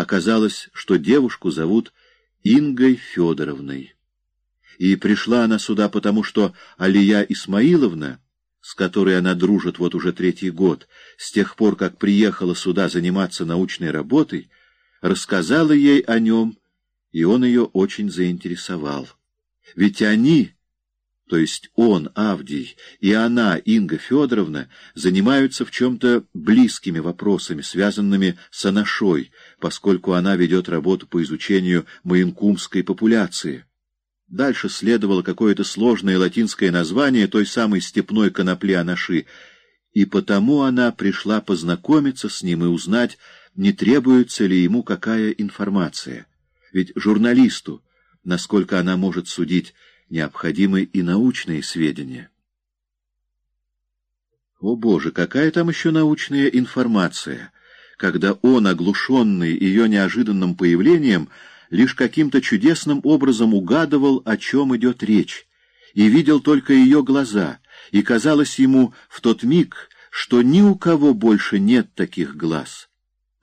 Оказалось, что девушку зовут Ингой Федоровной. И пришла она сюда потому, что Алия Исмаиловна, с которой она дружит вот уже третий год, с тех пор, как приехала сюда заниматься научной работой, рассказала ей о нем, и он ее очень заинтересовал. Ведь они то есть он, Авдий, и она, Инга Федоровна, занимаются в чем-то близкими вопросами, связанными с Анашой, поскольку она ведет работу по изучению маянкумской популяции. Дальше следовало какое-то сложное латинское название той самой степной конопли Анаши, и потому она пришла познакомиться с ним и узнать, не требуется ли ему какая информация. Ведь журналисту, насколько она может судить, необходимы и научные сведения. О боже, какая там еще научная информация, когда он, оглушенный ее неожиданным появлением, лишь каким-то чудесным образом угадывал, о чем идет речь, и видел только ее глаза, и казалось ему в тот миг, что ни у кого больше нет таких глаз.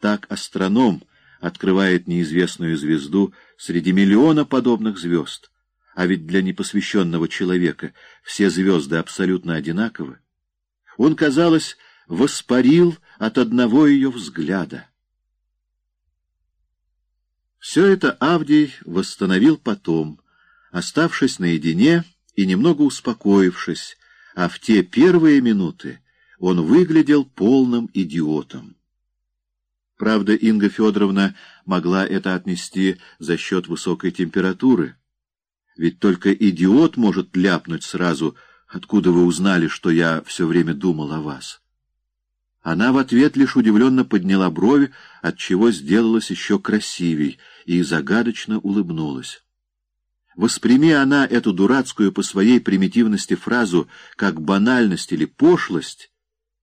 Так астроном открывает неизвестную звезду среди миллиона подобных звезд а ведь для непосвященного человека все звезды абсолютно одинаковы, он, казалось, воспарил от одного ее взгляда. Все это Авдий восстановил потом, оставшись наедине и немного успокоившись, а в те первые минуты он выглядел полным идиотом. Правда, Инга Федоровна могла это отнести за счет высокой температуры, ведь только идиот может ляпнуть сразу, откуда вы узнали, что я все время думал о вас. Она в ответ лишь удивленно подняла брови, отчего сделалась еще красивей, и загадочно улыбнулась. Восприми она эту дурацкую по своей примитивности фразу как банальность или пошлость,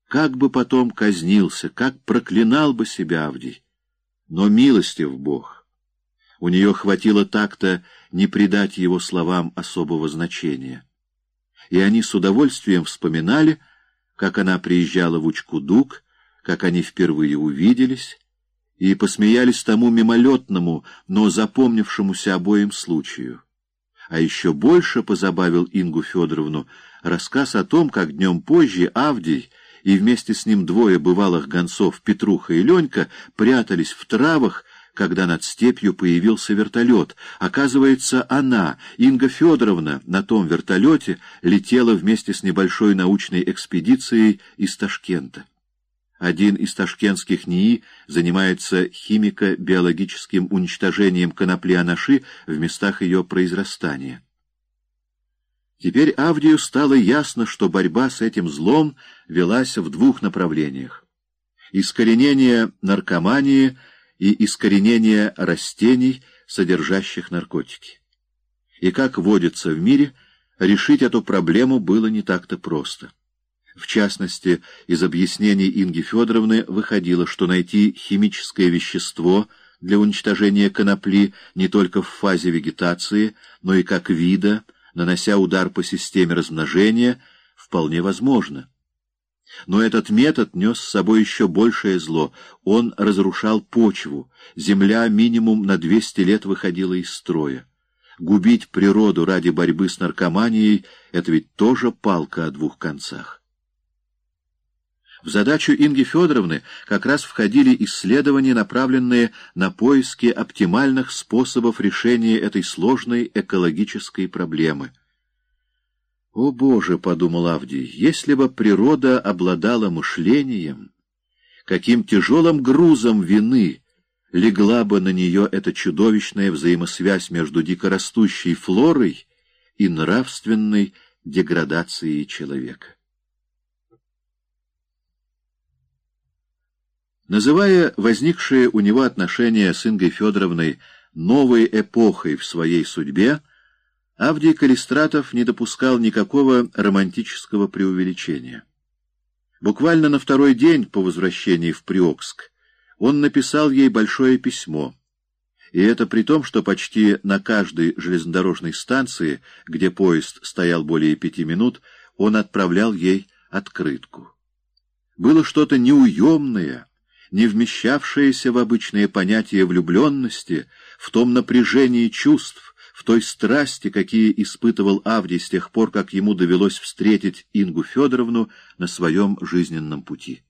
как бы потом казнился, как проклинал бы себя Авдий. Но милостив Бог — у нее хватило так-то не придать его словам особого значения. И они с удовольствием вспоминали, как она приезжала в Учкудук, как они впервые увиделись, и посмеялись тому мимолетному, но запомнившемуся обоим случаю. А еще больше позабавил Ингу Федоровну рассказ о том, как днем позже Авдий и вместе с ним двое бывалых гонцов Петруха и Ленька прятались в травах, когда над степью появился вертолет. Оказывается, она, Инга Федоровна, на том вертолете летела вместе с небольшой научной экспедицией из Ташкента. Один из ташкентских НИИ занимается химико-биологическим уничтожением конопли анаши в местах ее произрастания. Теперь Авдию стало ясно, что борьба с этим злом велась в двух направлениях. Искоренение наркомании – и искоренения растений, содержащих наркотики. И, как водится в мире, решить эту проблему было не так-то просто. В частности, из объяснений Инги Федоровны выходило, что найти химическое вещество для уничтожения конопли не только в фазе вегетации, но и как вида, нанося удар по системе размножения, вполне возможно. Но этот метод нес с собой еще большее зло. Он разрушал почву. Земля минимум на 200 лет выходила из строя. Губить природу ради борьбы с наркоманией — это ведь тоже палка о двух концах. В задачу Инги Федоровны как раз входили исследования, направленные на поиски оптимальных способов решения этой сложной экологической проблемы — «О, Боже!» — подумал Авдий, — «если бы природа обладала мышлением, каким тяжелым грузом вины легла бы на нее эта чудовищная взаимосвязь между дикорастущей флорой и нравственной деградацией человека». Называя возникшие у него отношения с Ингой Федоровной новой эпохой в своей судьбе, Авдий Калистратов не допускал никакого романтического преувеличения. Буквально на второй день по возвращении в Приокск он написал ей большое письмо. И это при том, что почти на каждой железнодорожной станции, где поезд стоял более пяти минут, он отправлял ей открытку. Было что-то неуемное, не вмещавшееся в обычные понятия влюбленности, в том напряжении чувств, в той страсти, какие испытывал Авдий с тех пор, как ему довелось встретить Ингу Федоровну на своем жизненном пути.